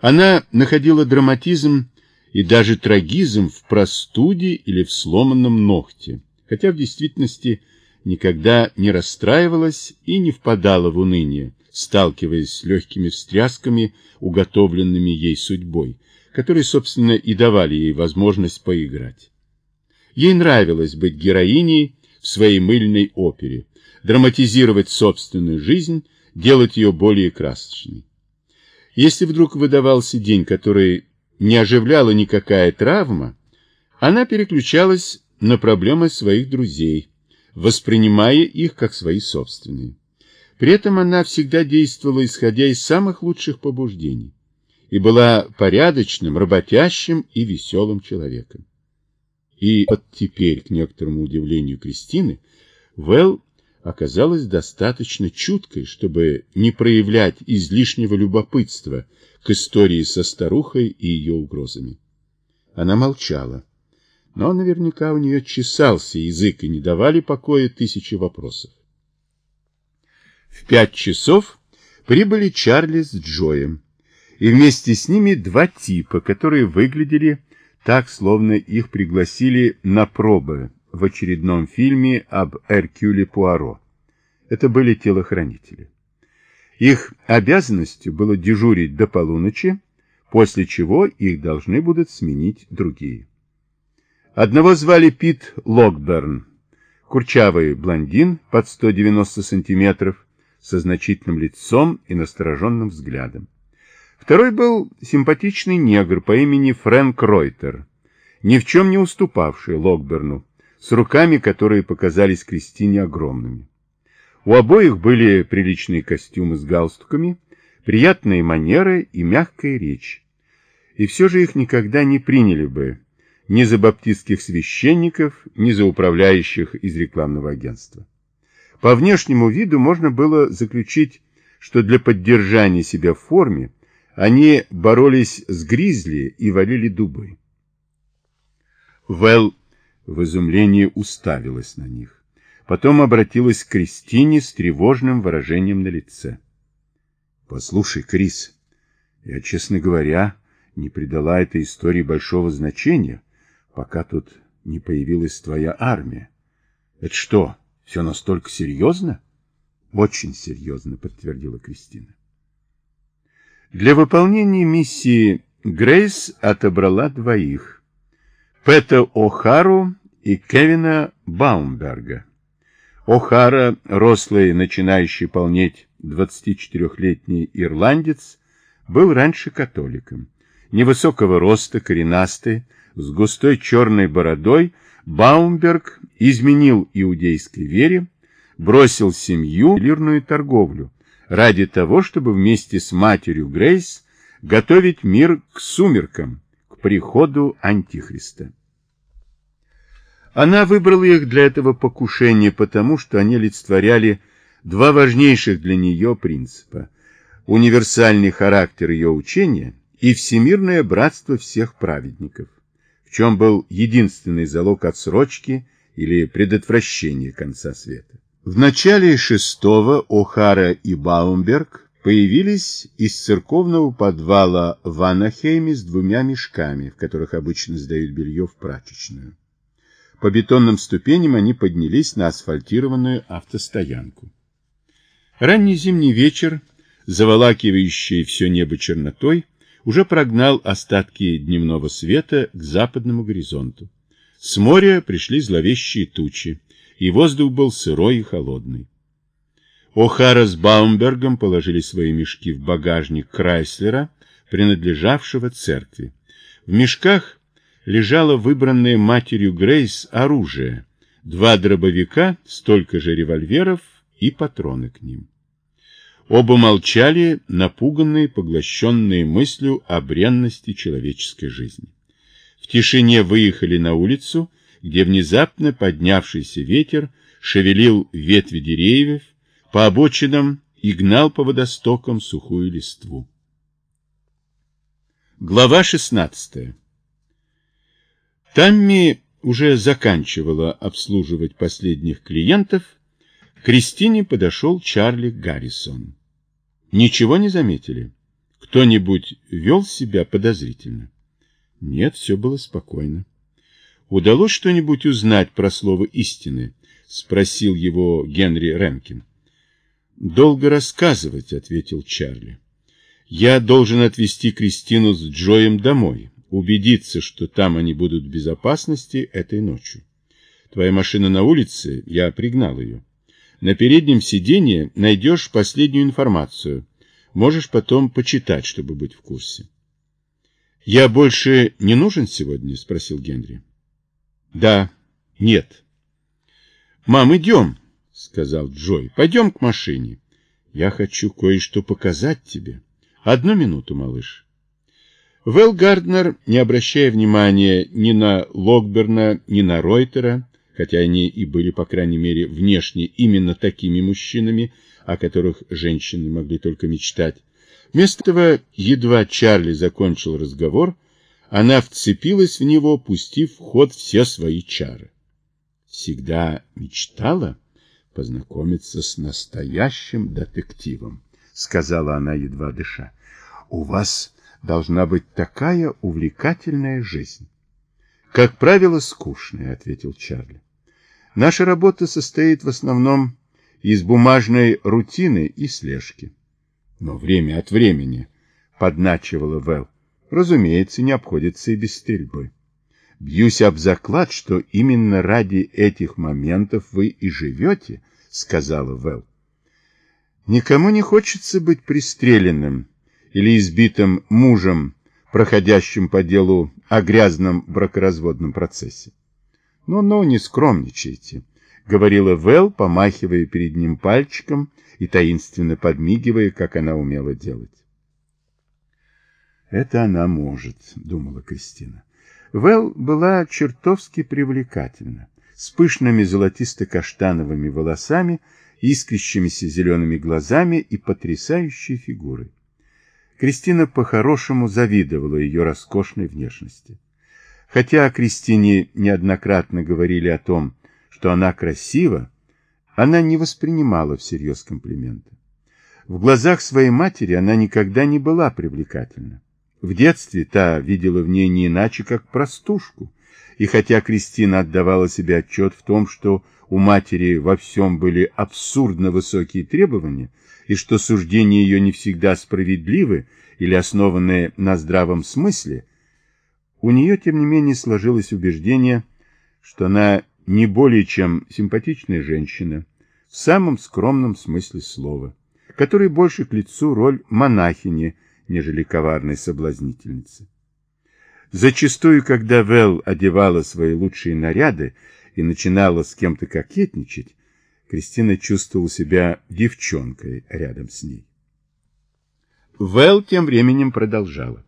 Она находила драматизм и даже трагизм в простуде или в сломанном ногте, хотя в действительности никогда не расстраивалась и не впадала в уныние, сталкиваясь с легкими встрясками, уготовленными ей судьбой, которые, собственно, и давали ей возможность поиграть. Ей нравилось быть героиней в своей мыльной опере, драматизировать собственную жизнь, делать ее более красочной. Если вдруг выдавался день, который не оживляла никакая травма, она переключалась на проблемы своих друзей, воспринимая их как свои собственные. При этом она всегда действовала, исходя из самых лучших побуждений, и была порядочным, работящим и веселым человеком. И вот теперь, к некоторому удивлению Кристины, Вэл оказалась достаточно чуткой, чтобы не проявлять излишнего любопытства к истории со старухой и ее угрозами. Она молчала, но наверняка у нее чесался язык и не давали покоя тысячи вопросов. В пять часов прибыли Чарли с Джоем, и вместе с ними два типа, которые выглядели так, словно их пригласили на пробы в очередном фильме об Эркюле Пуаро. Это были телохранители. Их обязанностью было дежурить до полуночи, после чего их должны будут сменить другие. Одного звали Пит Локберн, курчавый блондин под 190 сантиметров, со значительным лицом и настороженным взглядом. Второй был симпатичный негр по имени Фрэнк Ройтер, ни в чем не уступавший Локберну, с руками, которые показались Кристине огромными. У обоих были приличные костюмы с галстуками, приятные манеры и мягкая речь. И все же их никогда не приняли бы ни за баптистских священников, ни за управляющих из рекламного агентства. По внешнему виду можно было заключить, что для поддержания себя в форме они боролись с гризли и валили дубы. Вэл в изумлении уставилась на них. Потом обратилась к Кристине с тревожным выражением на лице. «Послушай, Крис, я, честно говоря, не придала этой истории большого значения, пока тут не появилась твоя армия. Это что, все настолько серьезно?» «Очень серьезно», — подтвердила Кристина. Для выполнения миссии Грейс отобрала двоих – Пэта О'Хару и Кевина Баумберга. О'Хара, рослый, начинающий полнеть 24-летний ирландец, был раньше католиком. Невысокого роста, коренастый, с густой черной бородой, Баумберг изменил иудейской вере, бросил семью и торговлю, ради того, чтобы вместе с матерью Грейс готовить мир к сумеркам, к приходу Антихриста. Она выбрала их для этого покушения, потому что они олицетворяли два важнейших для нее принципа – универсальный характер ее учения и всемирное братство всех праведников, в чем был единственный залог отсрочки или предотвращения конца света. В начале шестого О'Хара и Баумберг появились из церковного подвала в Анахейме с двумя мешками, в которых обычно сдают белье в прачечную. По бетонным ступеням они поднялись на асфальтированную автостоянку. Ранний зимний вечер, заволакивающий все небо чернотой, уже прогнал остатки дневного света к западному горизонту. С моря пришли зловещие тучи и воздух был сырой и холодный. О'Хара с Баумбергом положили свои мешки в багажник Крайслера, принадлежавшего церкви. В мешках лежало выбранное матерью Грейс оружие, два дробовика, столько же револьверов и патроны к ним. Оба молчали, напуганные, поглощенные мыслью о бренности человеческой жизни. В тишине выехали на улицу где внезапно поднявшийся ветер шевелил ветви деревьев по обочинам и гнал по водостокам сухую листву. Глава 16 Тамми уже заканчивала обслуживать последних клиентов, к Кристине подошел Чарли Гаррисон. Ничего не заметили? Кто-нибудь вел себя подозрительно? Нет, все было спокойно. Удалось что-нибудь узнать про слово истины? Спросил его Генри Ренкин. Долго рассказывать, ответил Чарли. Я должен отвезти Кристину с Джоем домой, убедиться, что там они будут в безопасности этой ночью. Твоя машина на улице, я пригнал ее. На переднем сиденье найдешь последнюю информацию. Можешь потом почитать, чтобы быть в курсе. «Я больше не нужен сегодня?» — спросил Генри. «Да, нет». «Мам, идем», — сказал Джой. «Пойдем к машине. Я хочу кое-что показать тебе. Одну минуту, малыш». Вэл Гарднер, не обращая внимания ни на Локберна, ни на Ройтера, хотя они и были, по крайней мере, внешне именно такими мужчинами, о которых женщины могли только мечтать, вместо этого, едва Чарли закончил разговор, она вцепилась в него, пустив в ход все свои чары. Всегда мечтала познакомиться с настоящим детективом, сказала она, едва дыша. У вас должна быть такая увлекательная жизнь. Как правило, скучная, ответил Чарли. Наша работа состоит в основном из бумажной рутины и слежки. Но время от времени, подначивала Вэл, разумеется, не обходится и без стрельбы. Бьюсь об заклад, что именно ради этих моментов вы и живете, сказала Вэл. Никому не хочется быть пристреленным или избитым мужем, проходящим по делу о грязном бракоразводном процессе. «Ну-ну, не скромничайте», — говорила Вэл, помахивая перед ним пальчиком и таинственно подмигивая, как она умела делать. «Это она может», — думала Кристина. Вэл была чертовски привлекательна, с пышными золотисто-каштановыми волосами, искрящимися зелеными глазами и потрясающей фигурой. Кристина по-хорошему завидовала ее роскошной внешности. Хотя о Кристине неоднократно говорили о том, что она красива, она не воспринимала всерьез комплименты. В глазах своей матери она никогда не была привлекательна. В детстве та видела в ней не иначе, как простушку, и хотя Кристина отдавала себе отчет в том, что у матери во всем были абсурдно высокие требования, и что суждения ее не всегда справедливы или основаны на здравом смысле, у нее, тем не менее, сложилось убеждение, что она не более чем симпатичная женщина, в самом скромном смысле слова, которой больше к лицу роль монахини, нежели коварной соблазнительницы. Зачастую, когда Вэл одевала свои лучшие наряды и начинала с кем-то кокетничать, Кристина чувствовала себя девчонкой рядом с ней. Вэл тем временем продолжала.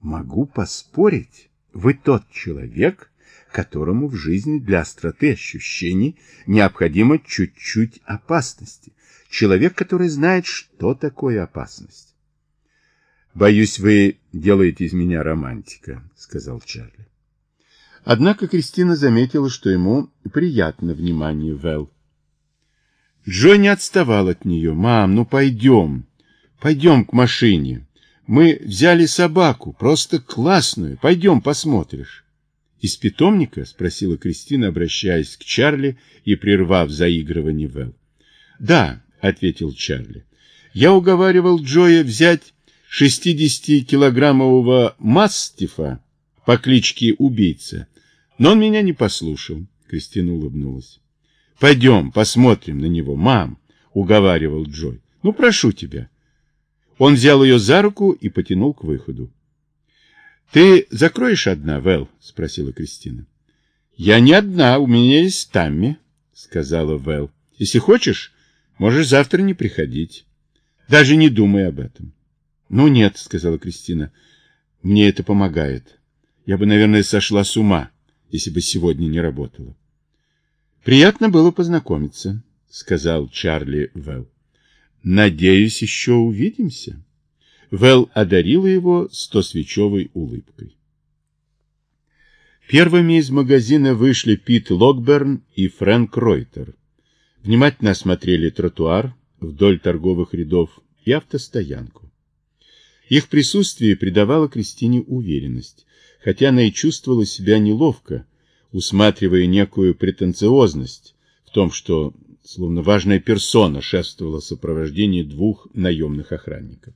Могу поспорить, вы тот человек, которому в жизни для остроты ощущений необходимо чуть-чуть опасности. Человек, который знает, что такое опасность. «Боюсь, вы делаете из меня романтика», — сказал Чарли. Однако Кристина заметила, что ему приятно внимание Вэл. Джо не отставал от нее. «Мам, ну пойдем, пойдем к машине. Мы взяли собаку, просто классную. Пойдем посмотришь. Из питомника? Спросила Кристина, обращаясь к Чарли и прервав заигрывание Вэл. Да, ответил Чарли. Я уговаривал Джоя взять 60-килограммового мастифа по кличке Убийца, но он меня не послушал. Кристина улыбнулась. Пойдем, посмотрим на него, мам, уговаривал Джой. Ну, прошу тебя. Он взял ее за руку и потянул к выходу. — Ты закроешь одна, Вэл? — спросила Кристина. — Я не одна, у меня есть Тамми, — сказала Вэл. — Если хочешь, можешь завтра не приходить. Даже не думай об этом. — Ну нет, — сказала Кристина, — мне это помогает. Я бы, наверное, сошла с ума, если бы сегодня не работала. — Приятно было познакомиться, — сказал Чарли Вэл. Надеюсь, еще увидимся. Вэл одарила его стосвечевой улыбкой. Первыми из магазина вышли Пит Локберн и Фрэнк Ройтер. Внимательно осмотрели тротуар вдоль торговых рядов и автостоянку. Их присутствие придавало Кристине уверенность, хотя она и чувствовала себя неловко, усматривая некую претенциозность в том, что словно важная персона шествовала в сопровождении двух наемных охранников.